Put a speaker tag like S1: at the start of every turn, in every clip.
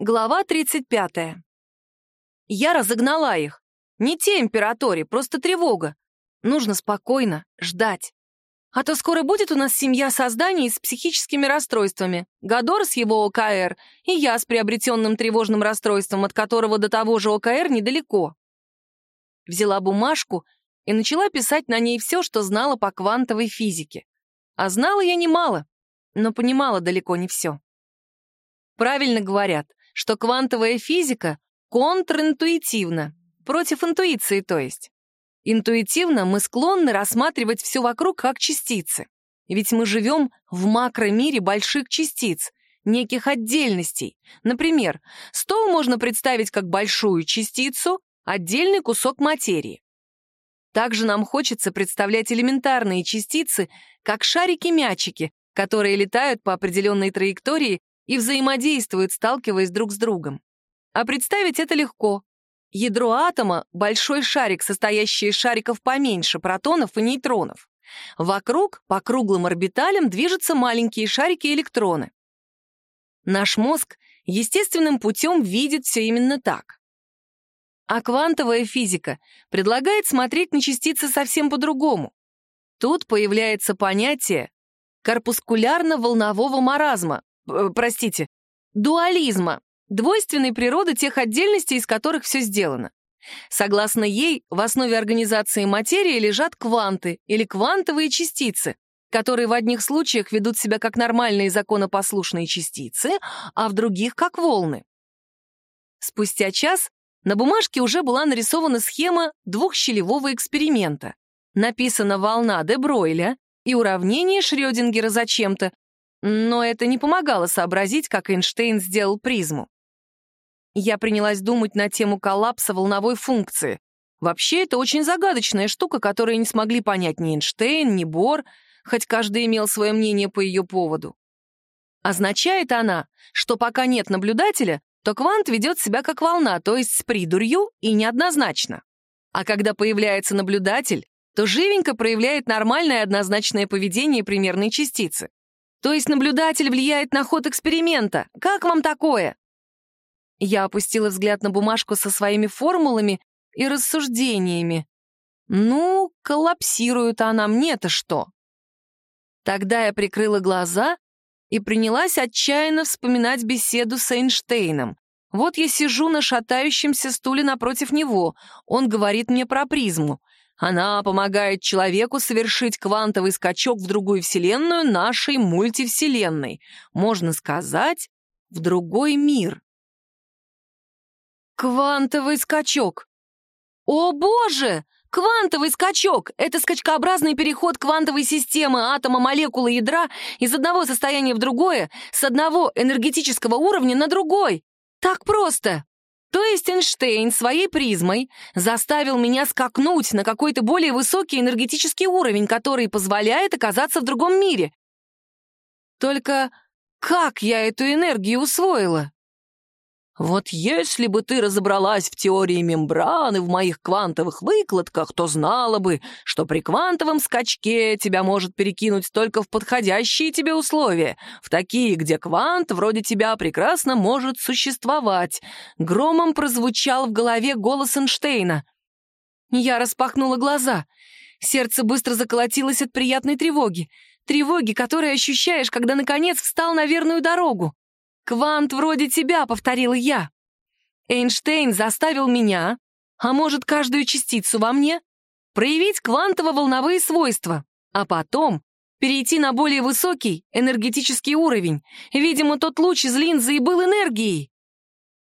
S1: Глава 35. Я разогнала их. Не те императори, просто тревога. Нужно спокойно ждать. А то скоро будет у нас семья созданий с психическими расстройствами. Гадор с его ОКР и я с приобретенным тревожным расстройством, от которого до того же ОКР недалеко. Взяла бумажку и начала писать на ней все, что знала по квантовой физике. А знала я немало, но понимала далеко не все. Правильно говорят, что квантовая физика контринтуитивна, против интуиции, то есть. Интуитивно мы склонны рассматривать все вокруг как частицы. Ведь мы живем в макромире больших частиц, неких отдельностей. Например, стол можно представить как большую частицу, отдельный кусок материи. Также нам хочется представлять элементарные частицы как шарики-мячики, которые летают по определенной траектории и взаимодействуют, сталкиваясь друг с другом. А представить это легко. Ядро атома — большой шарик, состоящий из шариков поменьше, протонов и нейтронов. Вокруг, по круглым орбиталям, движутся маленькие шарики-электроны. Наш мозг естественным путем видит все именно так. А квантовая физика предлагает смотреть на частицы совсем по-другому. Тут появляется понятие корпускулярно-волнового маразма, простите, дуализма, двойственной природы тех отдельностей, из которых все сделано. Согласно ей, в основе организации материи лежат кванты или квантовые частицы, которые в одних случаях ведут себя как нормальные законопослушные частицы, а в других — как волны. Спустя час на бумажке уже была нарисована схема двухщелевого эксперимента. Написана волна де Бройля и уравнение Шрёдингера зачем-то, но это не помогало сообразить, как Эйнштейн сделал призму. Я принялась думать на тему коллапса волновой функции. Вообще, это очень загадочная штука, которую не смогли понять ни Эйнштейн, ни Бор, хоть каждый имел свое мнение по ее поводу. Означает она, что пока нет наблюдателя, то квант ведет себя как волна, то есть с придурью и неоднозначно. А когда появляется наблюдатель, то живенько проявляет нормальное однозначное поведение примерной частицы. То есть наблюдатель влияет на ход эксперимента. Как вам такое? Я опустила взгляд на бумажку со своими формулами и рассуждениями. Ну, коллапсирует она мне-то что? Тогда я прикрыла глаза и принялась отчаянно вспоминать беседу с Эйнштейном. Вот я сижу на шатающемся стуле напротив него. Он говорит мне про призму. Она помогает человеку совершить квантовый скачок в другую вселенную нашей мультивселенной. Можно сказать, в другой мир. Квантовый скачок! О боже! Квантовый скачок — это скачкообразный переход квантовой системы атома, молекулы, ядра из одного состояния в другое, с одного энергетического уровня на другой. Так просто. То есть Эйнштейн своей призмой заставил меня скакнуть на какой-то более высокий энергетический уровень, который позволяет оказаться в другом мире. Только как я эту энергию усвоила? Вот если бы ты разобралась в теории мембраны в моих квантовых выкладках, то знала бы, что при квантовом скачке тебя может перекинуть только в подходящие тебе условия, в такие, где квант вроде тебя прекрасно может существовать. Громом прозвучал в голове голос Эйнштейна. Я распахнула глаза. Сердце быстро заколотилось от приятной тревоги. Тревоги, которую ощущаешь, когда наконец встал на верную дорогу. «Квант вроде тебя», — повторила я. Эйнштейн заставил меня, а может, каждую частицу во мне, проявить квантово-волновые свойства, а потом перейти на более высокий энергетический уровень. Видимо, тот луч из линзы и был энергией.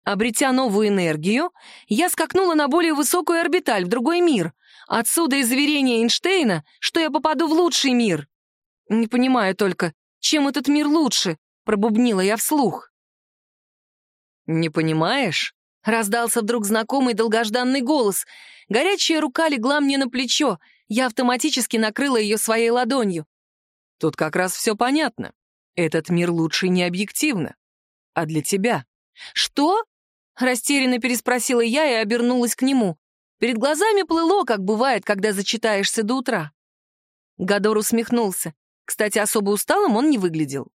S1: Обретя новую энергию, я скакнула на более высокую орбиталь, в другой мир. Отсюда и заверение Эйнштейна, что я попаду в лучший мир. Не понимаю только, чем этот мир лучше, пробубнила я вслух. «Не понимаешь?» — раздался вдруг знакомый долгожданный голос. Горячая рука легла мне на плечо, я автоматически накрыла ее своей ладонью. «Тут как раз все понятно. Этот мир лучше не объективно, а для тебя». «Что?» — растерянно переспросила я и обернулась к нему. Перед глазами плыло, как бывает, когда зачитаешься до утра. Гадор усмехнулся. Кстати, особо усталым он не выглядел.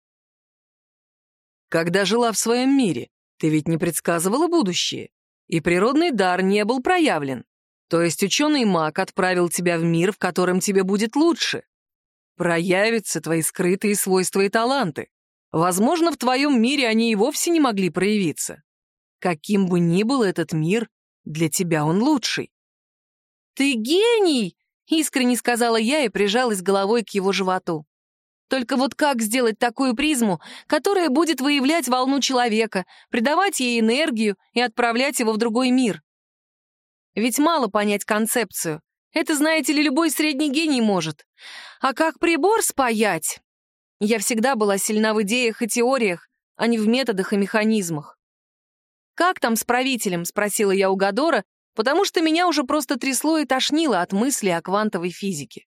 S1: Когда жила в своем мире, Ты ведь не предсказывала будущее, и природный дар не был проявлен. То есть ученый-маг отправил тебя в мир, в котором тебе будет лучше. Проявятся твои скрытые свойства и таланты. Возможно, в твоем мире они и вовсе не могли проявиться. Каким бы ни был этот мир, для тебя он лучший. «Ты гений!» — искренне сказала я и прижалась головой к его животу. Только вот как сделать такую призму, которая будет выявлять волну человека, придавать ей энергию и отправлять его в другой мир? Ведь мало понять концепцию. Это, знаете ли, любой средний гений может. А как прибор спаять? Я всегда была сильна в идеях и теориях, а не в методах и механизмах. «Как там с правителем?» — спросила я у Гадора, потому что меня уже просто трясло и тошнило от мысли о квантовой физике.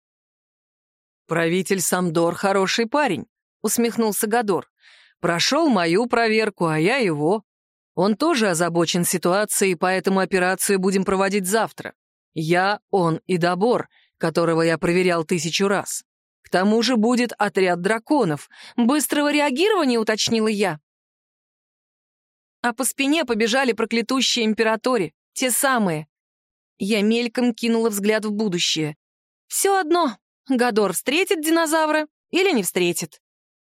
S2: «Правитель Самдор хороший парень», — усмехнулся Гадор. «Прошел мою проверку, а я его. Он тоже озабочен ситуацией, поэтому операцию будем проводить завтра. Я, он и Добор, которого я проверял тысячу раз. К тому же будет отряд драконов. Быстрого реагирования, уточнила я.
S1: А по спине побежали проклятущие императори, те самые. Я мельком кинула взгляд в будущее. Все одно, Гадор встретит динозавра или не встретит.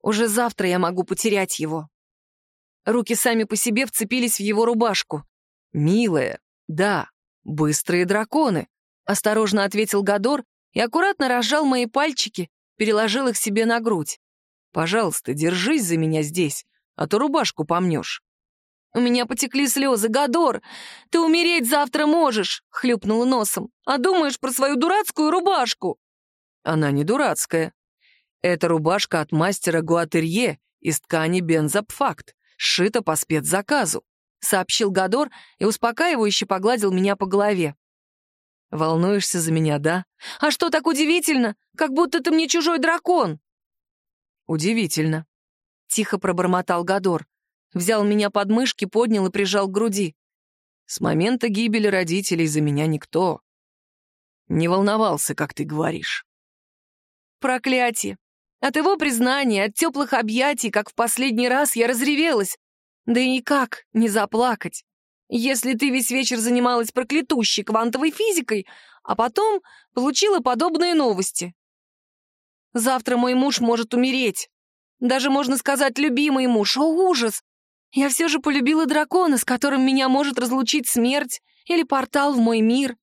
S1: Уже завтра я могу потерять его. Руки сами по себе вцепились в его рубашку.
S2: «Милая, да, быстрые драконы», — осторожно ответил Гадор и аккуратно разжал мои пальчики, переложил их себе на грудь. «Пожалуйста, держись за меня здесь, а то рубашку помнешь».
S1: «У меня потекли слезы, Гадор! Ты умереть завтра можешь!» — хлюпнула носом. «А думаешь про свою дурацкую рубашку?»
S2: «Она не дурацкая. Это рубашка от мастера Гуатерье из ткани бензопфакт сшито по спецзаказу», — сообщил Гадор и успокаивающе погладил меня по голове. «Волнуешься за меня, да?»
S1: «А что так удивительно? Как будто ты мне чужой дракон!»
S2: «Удивительно», —
S1: тихо пробормотал Гадор. Взял меня под мышки, поднял и прижал к груди.
S2: «С момента гибели родителей за меня никто не волновался, как ты говоришь».
S1: «Проклятие! От его признания, от теплых объятий, как в последний раз, я разревелась. Да и никак не заплакать. Если ты весь вечер занималась проклятущей квантовой физикой, а потом получила подобные новости. Завтра мой муж может умереть. Даже, можно сказать, любимый муж. О, ужас! Я все же полюбила дракона, с которым меня может разлучить смерть или портал в мой мир.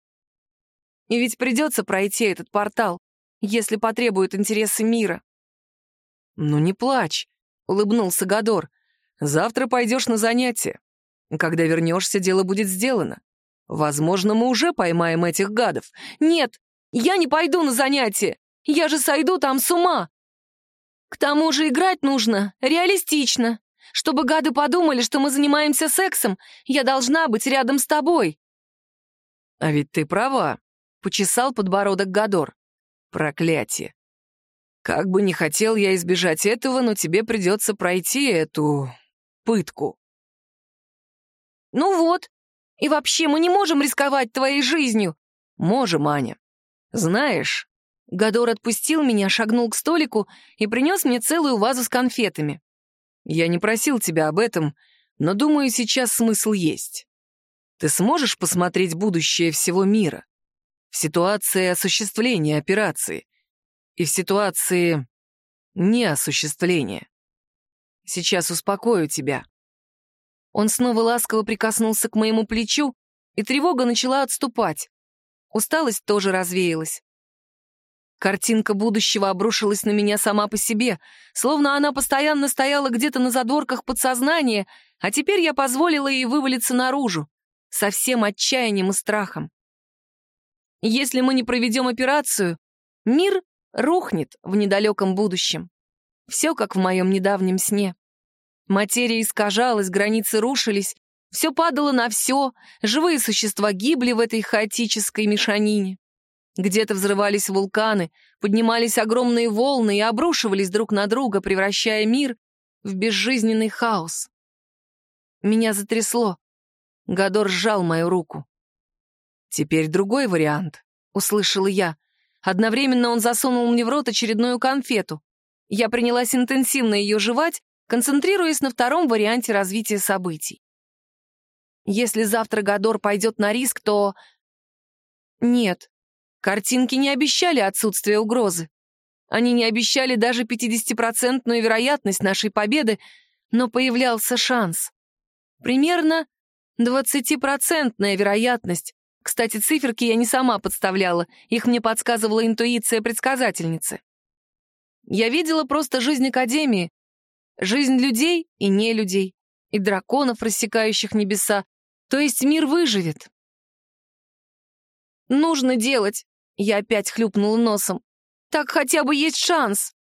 S1: И ведь придется пройти этот портал, если потребуют интересы мира.
S2: «Ну не плачь», — улыбнулся Гадор. «Завтра пойдешь на занятия. Когда вернешься, дело будет сделано. Возможно, мы уже поймаем этих гадов».
S1: «Нет, я не пойду на занятия. Я же сойду там с ума. К тому же играть нужно реалистично. Чтобы гады подумали, что мы занимаемся сексом, я должна быть рядом с тобой».
S2: «А ведь ты права», — почесал подбородок Гадор. «Проклятие. Как бы не хотел я избежать этого, но тебе придется пройти эту... пытку.
S1: Ну вот. И вообще мы не можем рисковать твоей жизнью.
S2: Можем, Аня. Знаешь...
S1: Гадор отпустил меня, шагнул к столику и принес мне целую вазу с конфетами.
S2: Я не просил тебя об этом, но думаю, сейчас смысл есть. Ты сможешь посмотреть будущее всего мира? В ситуации осуществления операции и в ситуации неосуществления. Сейчас успокою тебя».
S1: Он снова ласково прикоснулся к моему плечу, и тревога начала отступать. Усталость тоже развеялась. Картинка будущего обрушилась на меня сама по себе, словно она постоянно стояла где-то на задворках подсознания, а теперь я позволила ей вывалиться наружу, со всем отчаянием и страхом. Если мы не проведем операцию, мир рухнет в недалеком будущем. Все как в моем недавнем сне. Материя искажалась, границы рушились, все падало на все, живые существа гибли в этой хаотической мешанине. Где-то взрывались вулканы, поднимались огромные волны и обрушивались друг на друга, превращая мир в безжизненный хаос. Меня затрясло. Гадор сжал мою руку. «Теперь другой вариант», — услышала я — Одновременно он засунул мне в рот очередную конфету. Я принялась интенсивно ее жевать, концентрируясь на втором варианте развития событий. Если завтра Гадор пойдет на риск, то... Нет, картинки не обещали отсутствие угрозы. Они не обещали даже 50% вероятность нашей победы, но появлялся шанс. Примерно 20% вероятность. Кстати, циферки я не сама подставляла, их мне подсказывала интуиция предсказательницы. Я видела просто жизнь Академии, жизнь людей и не людей, и драконов, рассекающих небеса, то есть мир выживет. «Нужно делать!» — я опять хлюпнула носом. «Так хотя бы есть шанс!»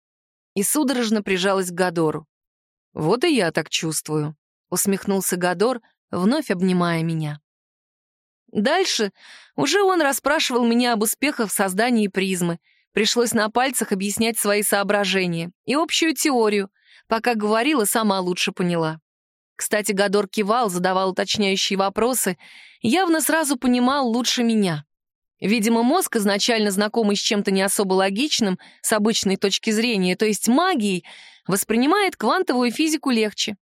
S1: И судорожно прижалась к Гадору.
S2: «Вот и я так чувствую», — усмехнулся Гадор, вновь обнимая меня.
S1: Дальше уже он расспрашивал меня об успехах в создании призмы. Пришлось на пальцах объяснять свои соображения и общую теорию. Пока говорила, сама лучше поняла. Кстати, Гадор кивал, задавал уточняющие вопросы, явно сразу понимал лучше меня. Видимо, мозг, изначально знакомый с чем-то не особо логичным, с обычной точки зрения, то есть магией, воспринимает квантовую физику легче.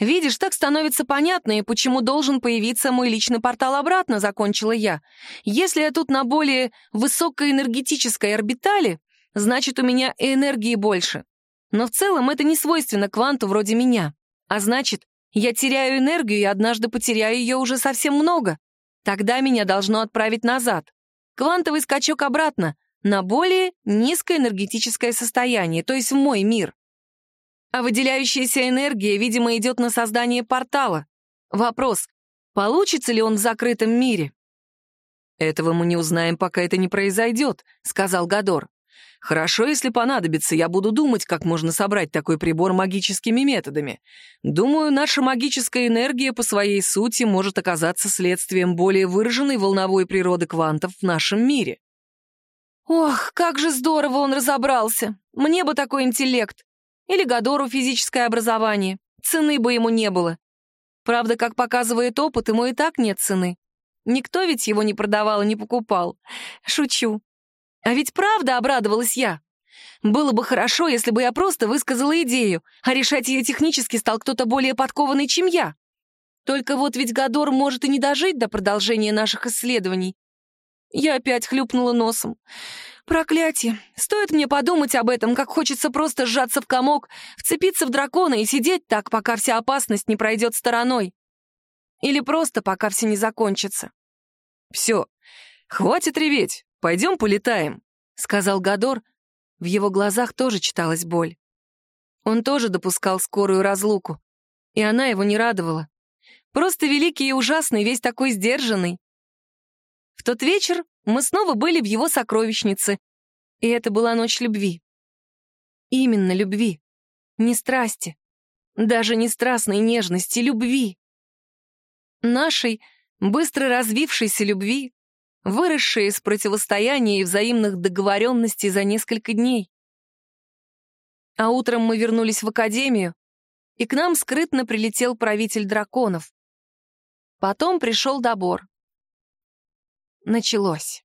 S1: «Видишь, так становится понятно, и почему должен появиться мой личный портал обратно», — закончила я. «Если я тут на более высокоэнергетической орбитали, значит, у меня энергии больше. Но в целом это не свойственно кванту вроде меня. А значит, я теряю энергию и однажды потеряю ее уже совсем много. Тогда меня должно отправить назад. Квантовый скачок обратно, на более низкоэнергетическое состояние, то есть в мой мир. А выделяющаяся энергия, видимо, идет на создание портала. Вопрос, получится ли он в закрытом мире?
S2: «Этого мы не узнаем, пока это не произойдет», — сказал Гадор. Хорошо, если понадобится, я буду думать, как можно собрать такой прибор магическими методами. Думаю, наша магическая энергия по своей сути может оказаться следствием более выраженной волновой природы квантов в нашем мире.
S1: Ох, как же здорово он разобрался. Мне бы такой интеллект. Или Гадору физическое образование. Цены бы ему не было. Правда, как показывает опыт, ему и так нет цены. Никто ведь его не продавал и не покупал. Шучу. А ведь правда обрадовалась я. Было бы хорошо, если бы я просто высказала идею, а решать ее технически стал кто-то более подкованный, чем я. Только вот ведь Гадор может и не дожить до продолжения наших исследований. Я опять хлюпнула носом. Проклятие. Стоит мне подумать об этом, как хочется просто сжаться в комок, вцепиться в дракона и сидеть так, пока вся опасность не пройдет стороной. Или просто, пока все не закончится.
S2: Все, хватит реветь. «Пойдем полетаем», — сказал Гадор. В его глазах тоже читалась боль.
S1: Он тоже допускал скорую разлуку, и она его не радовала. Просто великий и ужасный, весь такой сдержанный. В тот вечер мы снова были в его сокровищнице, и это была ночь любви. Именно любви, не страсти, даже не страстной нежности, любви. Нашей быстро развившейся любви, выросшие из противостояния и взаимных договоренностей за несколько дней. А утром мы вернулись в академию, и к нам скрытно прилетел правитель драконов. Потом пришел добор. Началось.